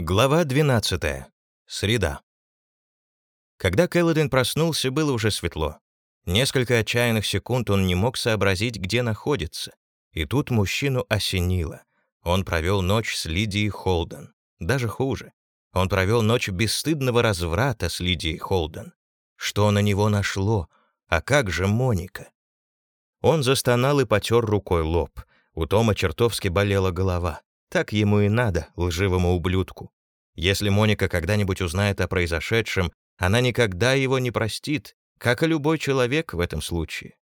Глава 12. Среда. Когда Кэлладин проснулся, было уже светло. Несколько отчаянных секунд он не мог сообразить, где находится. И тут мужчину осенило. Он провел ночь с Лидией Холден. Даже хуже. Он провел ночь бесстыдного разврата с Лидией Холден. Что на него нашло? А как же Моника? Он застонал и потер рукой лоб. У Тома чертовски болела голова. Так ему и надо, лживому ублюдку. Если Моника когда-нибудь узнает о произошедшем, она никогда его не простит, как и любой человек в этом случае.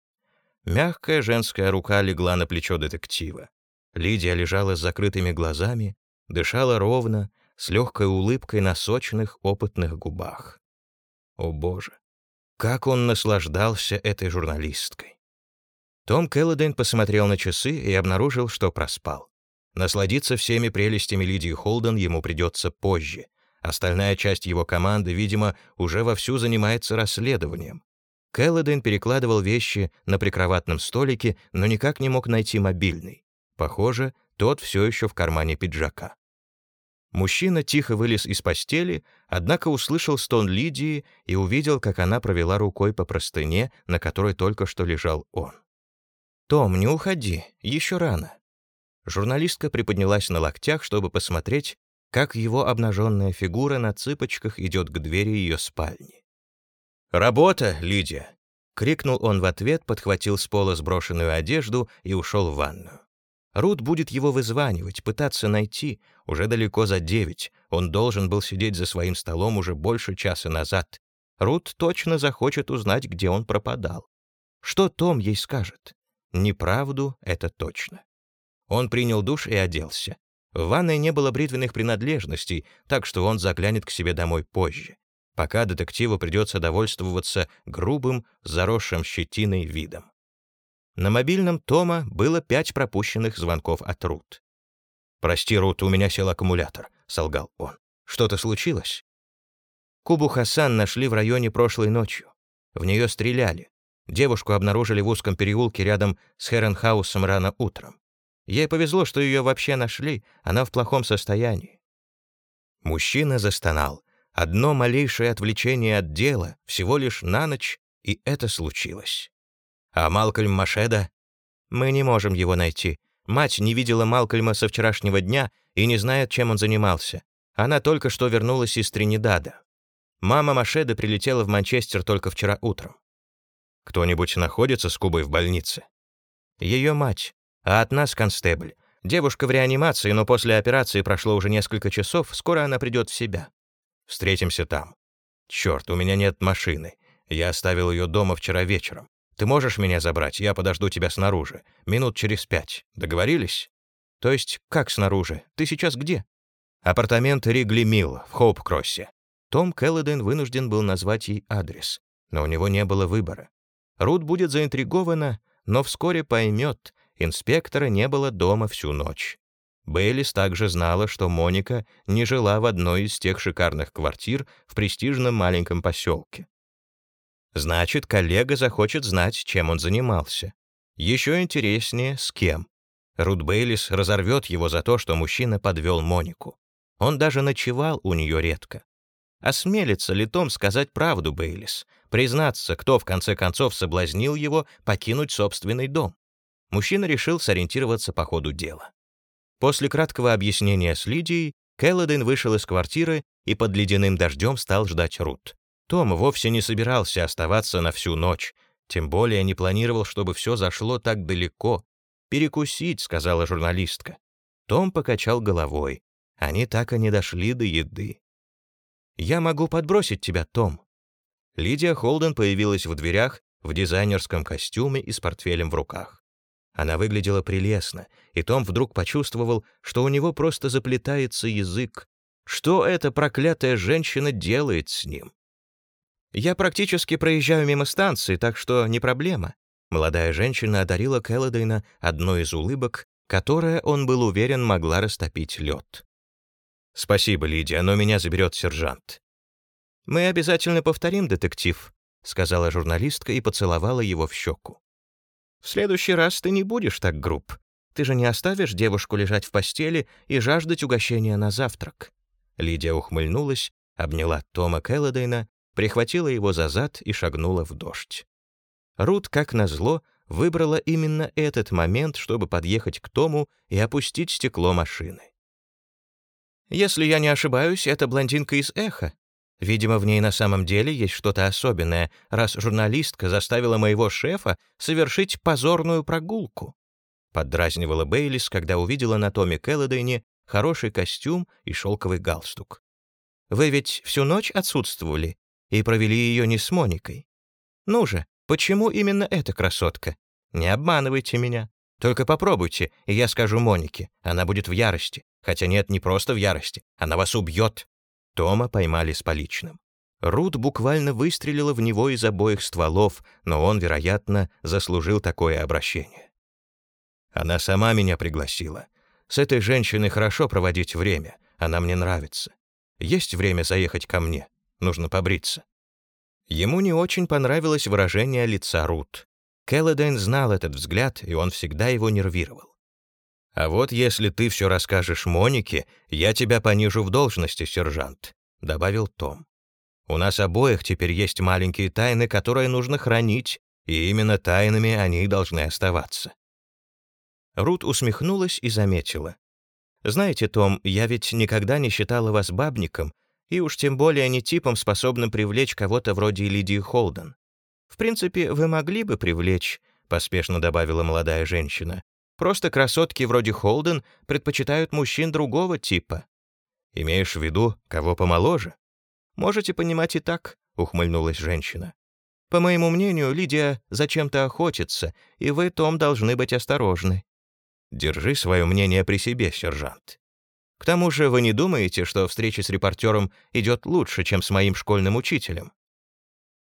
Мягкая женская рука легла на плечо детектива. Лидия лежала с закрытыми глазами, дышала ровно, с легкой улыбкой на сочных, опытных губах. О боже, как он наслаждался этой журналисткой. Том Келлодейн посмотрел на часы и обнаружил, что проспал. Насладиться всеми прелестями Лидии Холден ему придется позже. Остальная часть его команды, видимо, уже вовсю занимается расследованием. Келлоден перекладывал вещи на прикроватном столике, но никак не мог найти мобильный. Похоже, тот все еще в кармане пиджака. Мужчина тихо вылез из постели, однако услышал стон Лидии и увидел, как она провела рукой по простыне, на которой только что лежал он. «Том, не уходи, еще рано», Журналистка приподнялась на локтях, чтобы посмотреть, как его обнаженная фигура на цыпочках идет к двери ее спальни. «Работа, Лидия!» — крикнул он в ответ, подхватил с пола сброшенную одежду и ушел в ванную. Рут будет его вызванивать, пытаться найти. Уже далеко за девять. Он должен был сидеть за своим столом уже больше часа назад. Рут точно захочет узнать, где он пропадал. Что Том ей скажет? Неправду — это точно. Он принял душ и оделся. В ванной не было бритвенных принадлежностей, так что он заглянет к себе домой позже, пока детективу придется довольствоваться грубым, заросшим щетиной видом. На мобильном Тома было пять пропущенных звонков от Рут. «Прости, Рут, у меня сел аккумулятор», — солгал он. «Что-то случилось?» Кубу Хасан нашли в районе прошлой ночью. В нее стреляли. Девушку обнаружили в узком переулке рядом с Херенхаусом рано утром. Ей повезло, что ее вообще нашли, она в плохом состоянии. Мужчина застонал. Одно малейшее отвлечение от дела, всего лишь на ночь, и это случилось. А Малкольм Машеда? Мы не можем его найти. Мать не видела Малкольма со вчерашнего дня и не знает, чем он занимался. Она только что вернулась из Тринидада. Мама Машеда прилетела в Манчестер только вчера утром. Кто-нибудь находится с Кубой в больнице? Ее мать а от нас констебль. Девушка в реанимации, но после операции прошло уже несколько часов, скоро она придет в себя. Встретимся там. Черт, у меня нет машины. Я оставил ее дома вчера вечером. Ты можешь меня забрать? Я подожду тебя снаружи. Минут через пять. Договорились? То есть, как снаружи? Ты сейчас где? Апартаменты Ригли Милл в Хоуп-Кроссе. Том Келлоден вынужден был назвать ей адрес, но у него не было выбора. Рут будет заинтригована, но вскоре поймет, инспектора не было дома всю ночь. Бейлис также знала, что Моника не жила в одной из тех шикарных квартир в престижном маленьком поселке. Значит, коллега захочет знать, чем он занимался. Еще интереснее, с кем. Рут Бейлис разорвет его за то, что мужчина подвел Монику. Он даже ночевал у нее редко. Осмелится ли Том сказать правду Бейлис, признаться, кто в конце концов соблазнил его покинуть собственный дом? Мужчина решил сориентироваться по ходу дела. После краткого объяснения с Лидией, Келлоден вышел из квартиры и под ледяным дождем стал ждать Рут. Том вовсе не собирался оставаться на всю ночь, тем более не планировал, чтобы все зашло так далеко. «Перекусить», — сказала журналистка. Том покачал головой. Они так и не дошли до еды. «Я могу подбросить тебя, Том». Лидия Холден появилась в дверях в дизайнерском костюме и с портфелем в руках. Она выглядела прелестно, и Том вдруг почувствовал, что у него просто заплетается язык. Что эта проклятая женщина делает с ним? «Я практически проезжаю мимо станции, так что не проблема». Молодая женщина одарила Келлодейна одной из улыбок, которая, он был уверен, могла растопить лед. «Спасибо, Лидия, но меня заберет сержант». «Мы обязательно повторим, детектив», — сказала журналистка и поцеловала его в щеку. В следующий раз ты не будешь так груб. Ты же не оставишь девушку лежать в постели и жаждать угощения на завтрак. Лидия ухмыльнулась, обняла Тома Келлодейна, прихватила его за зад и шагнула в дождь. Рут, как назло, выбрала именно этот момент, чтобы подъехать к Тому и опустить стекло машины. «Если я не ошибаюсь, это блондинка из «Эхо». Видимо, в ней на самом деле есть что-то особенное, раз журналистка заставила моего шефа совершить позорную прогулку. Поддразнивала Бейлис, когда увидела на Томе Келлодейне хороший костюм и шелковый галстук. «Вы ведь всю ночь отсутствовали и провели ее не с Моникой. Ну же, почему именно эта красотка? Не обманывайте меня. Только попробуйте, и я скажу Монике. Она будет в ярости. Хотя нет, не просто в ярости. Она вас убьет. Тома поймали с поличным. Рут буквально выстрелила в него из обоих стволов, но он, вероятно, заслужил такое обращение. Она сама меня пригласила. С этой женщиной хорошо проводить время, она мне нравится. Есть время заехать ко мне, нужно побриться. Ему не очень понравилось выражение лица Рут. Келлодейн знал этот взгляд, и он всегда его нервировал. «А вот если ты все расскажешь Монике, я тебя понижу в должности, сержант», — добавил Том. «У нас обоих теперь есть маленькие тайны, которые нужно хранить, и именно тайнами они должны оставаться». Рут усмехнулась и заметила. «Знаете, Том, я ведь никогда не считала вас бабником, и уж тем более не типом, способным привлечь кого-то вроде Лидии Холден. В принципе, вы могли бы привлечь», — поспешно добавила молодая женщина, Просто красотки вроде Холден предпочитают мужчин другого типа. Имеешь в виду, кого помоложе? Можете понимать и так, ухмыльнулась женщина. По моему мнению, Лидия зачем-то охотится, и вы, Том, должны быть осторожны. Держи свое мнение при себе, сержант. К тому же вы не думаете, что встреча с репортером идет лучше, чем с моим школьным учителем?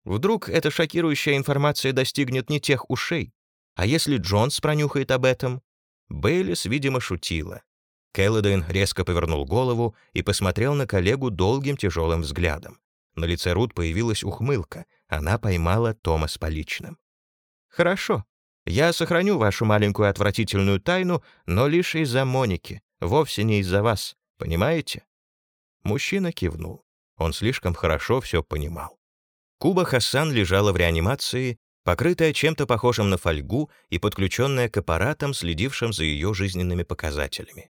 Вдруг эта шокирующая информация достигнет не тех ушей, а если Джонс пронюхает об этом? Бейлис, видимо, шутила. Келлодейн резко повернул голову и посмотрел на коллегу долгим тяжелым взглядом. На лице Рут появилась ухмылка. Она поймала Тома с поличным. «Хорошо. Я сохраню вашу маленькую отвратительную тайну, но лишь из-за Моники, вовсе не из-за вас. Понимаете?» Мужчина кивнул. Он слишком хорошо все понимал. Куба Хасан лежала в реанимации, покрытая чем-то похожим на фольгу и подключенная к аппаратам, следившим за ее жизненными показателями.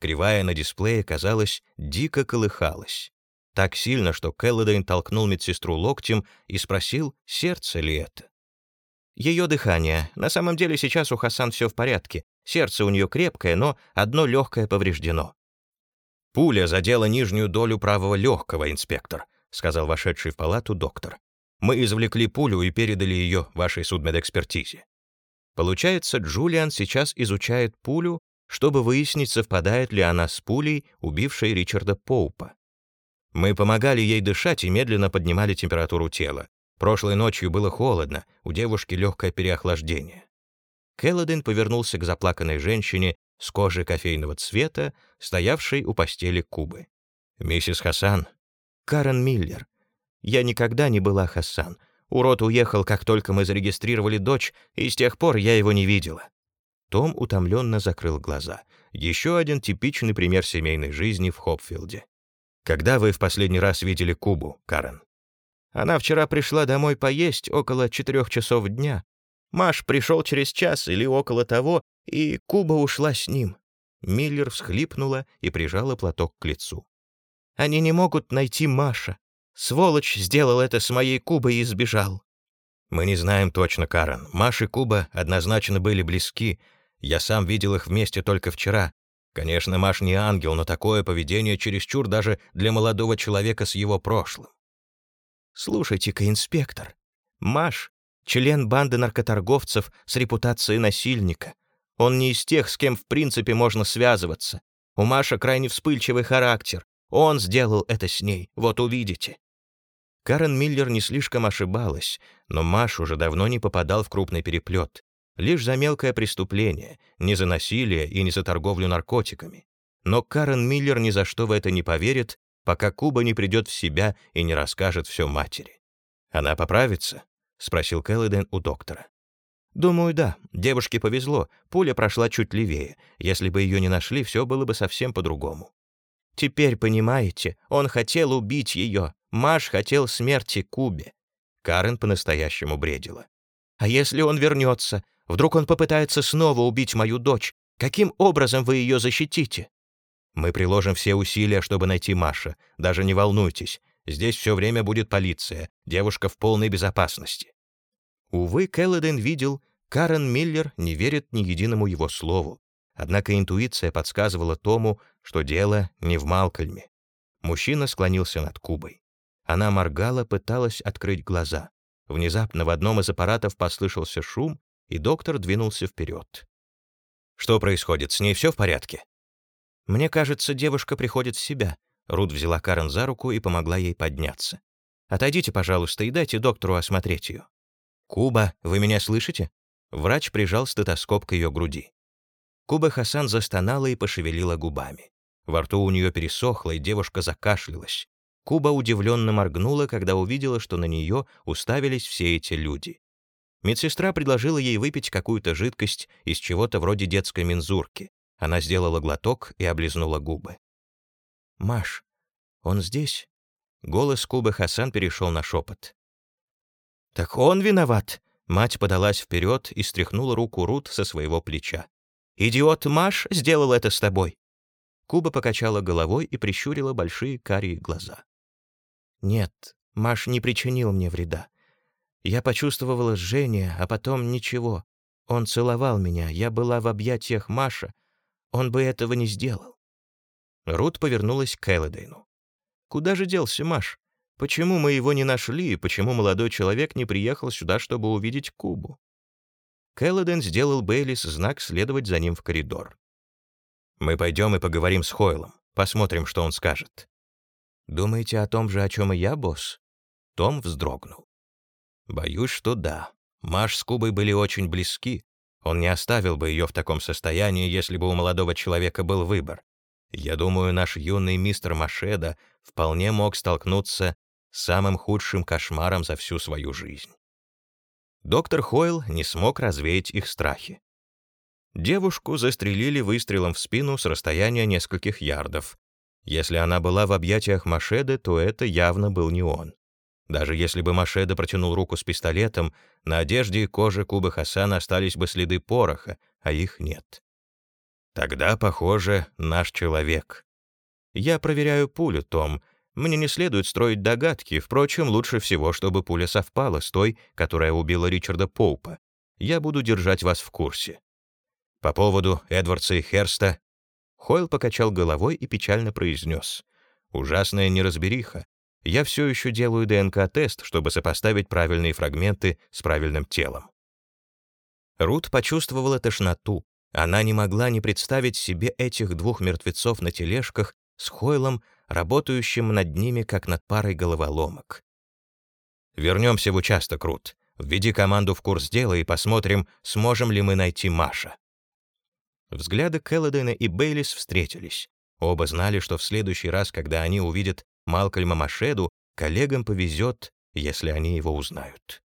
Кривая на дисплее, казалось, дико колыхалась. Так сильно, что Келлодейн толкнул медсестру локтем и спросил, сердце ли это. Ее дыхание. На самом деле сейчас у Хасан все в порядке. Сердце у нее крепкое, но одно легкое повреждено. «Пуля задела нижнюю долю правого легкого, инспектор», — сказал вошедший в палату доктор. Мы извлекли пулю и передали ее вашей судмедэкспертизе. Получается, Джулиан сейчас изучает пулю, чтобы выяснить, совпадает ли она с пулей, убившей Ричарда Поупа. Мы помогали ей дышать и медленно поднимали температуру тела. Прошлой ночью было холодно, у девушки легкое переохлаждение. Келлодин повернулся к заплаканной женщине с кожей кофейного цвета, стоявшей у постели Кубы. «Миссис Хасан, Карен Миллер, я никогда не была Хасан. Урод уехал, как только мы зарегистрировали дочь, и с тех пор я его не видела». Том утомленно закрыл глаза. Еще один типичный пример семейной жизни в Хопфилде. «Когда вы в последний раз видели Кубу, Карен?» «Она вчера пришла домой поесть около четырех часов дня. Маш пришел через час или около того, и Куба ушла с ним». Миллер всхлипнула и прижала платок к лицу. «Они не могут найти Маша. Сволочь сделал это с моей Кубой и сбежал. Мы не знаем точно, Карен. Маш и Куба однозначно были близки. Я сам видел их вместе только вчера. Конечно, Маш не ангел, но такое поведение чересчур даже для молодого человека с его прошлым. Слушайте-ка, инспектор. Маш — член банды наркоторговцев с репутацией насильника. Он не из тех, с кем в принципе можно связываться. У Маша крайне вспыльчивый характер. Он сделал это с ней, вот увидите. Карен Миллер не слишком ошибалась, но Маш уже давно не попадал в крупный переплет. Лишь за мелкое преступление, не за насилие и не за торговлю наркотиками. Но Карен Миллер ни за что в это не поверит, пока Куба не придет в себя и не расскажет все матери. «Она поправится?» — спросил Келлиден у доктора. «Думаю, да. Девушке повезло. Пуля прошла чуть левее. Если бы ее не нашли, все было бы совсем по-другому». Теперь понимаете, он хотел убить ее. Маш хотел смерти Кубе. Карен по-настоящему бредила. А если он вернется? Вдруг он попытается снова убить мою дочь? Каким образом вы ее защитите? Мы приложим все усилия, чтобы найти Маша. Даже не волнуйтесь. Здесь все время будет полиция. Девушка в полной безопасности. Увы, Келлоден видел, Карен Миллер не верит ни единому его слову. Однако интуиция подсказывала Тому, что дело не в Малкольме. Мужчина склонился над Кубой. Она моргала, пыталась открыть глаза. Внезапно в одном из аппаратов послышался шум, и доктор двинулся вперед. «Что происходит? С ней все в порядке?» «Мне кажется, девушка приходит в себя». Рут взяла Карен за руку и помогла ей подняться. «Отойдите, пожалуйста, и дайте доктору осмотреть ее». «Куба, вы меня слышите?» Врач прижал стетоскоп к ее груди. Куба Хасан застонала и пошевелила губами. Во рту у нее пересохло, и девушка закашлялась. Куба удивленно моргнула, когда увидела, что на нее уставились все эти люди. Медсестра предложила ей выпить какую-то жидкость из чего-то вроде детской мензурки. Она сделала глоток и облизнула губы. «Маш, он здесь?» Голос Кубы Хасан перешел на шепот. «Так он виноват!» Мать подалась вперед и стряхнула руку Рут со своего плеча. «Идиот Маш сделал это с тобой!» Куба покачала головой и прищурила большие карие глаза. «Нет, Маш не причинил мне вреда. Я почувствовала жжение, а потом ничего. Он целовал меня, я была в объятиях Маша. Он бы этого не сделал». Рут повернулась к Эллидейну. «Куда же делся Маш? Почему мы его не нашли и почему молодой человек не приехал сюда, чтобы увидеть Кубу?» Келлоден сделал Бейлис знак следовать за ним в коридор. «Мы пойдем и поговорим с Хойлом. Посмотрим, что он скажет». «Думаете о том же, о чем и я, босс?» Том вздрогнул. «Боюсь, что да. Маш с Кубой были очень близки. Он не оставил бы ее в таком состоянии, если бы у молодого человека был выбор. Я думаю, наш юный мистер Машеда вполне мог столкнуться с самым худшим кошмаром за всю свою жизнь. Доктор Хойл не смог развеять их страхи. Девушку застрелили выстрелом в спину с расстояния нескольких ярдов. Если она была в объятиях Машеды, то это явно был не он. Даже если бы Машеда протянул руку с пистолетом, на одежде и коже Кубы Хасана остались бы следы пороха, а их нет. Тогда, похоже, наш человек. Я проверяю пулю, Том, мне не следует строить догадки, впрочем, лучше всего, чтобы пуля совпала с той, которая убила Ричарда Поупа. Я буду держать вас в курсе. По поводу Эдвардса и Херста Хойл покачал головой и печально произнес. «Ужасная неразбериха. Я все еще делаю ДНК-тест, чтобы сопоставить правильные фрагменты с правильным телом». Рут почувствовала тошноту. Она не могла не представить себе этих двух мертвецов на тележках с Хойлом, работающим над ними, как над парой головоломок. «Вернемся в участок, Рут. Введи команду в курс дела и посмотрим, сможем ли мы найти Маша». Взгляды Келлодена и Бейлис встретились. Оба знали, что в следующий раз, когда они увидят Малкольма Машеду, коллегам повезет, если они его узнают.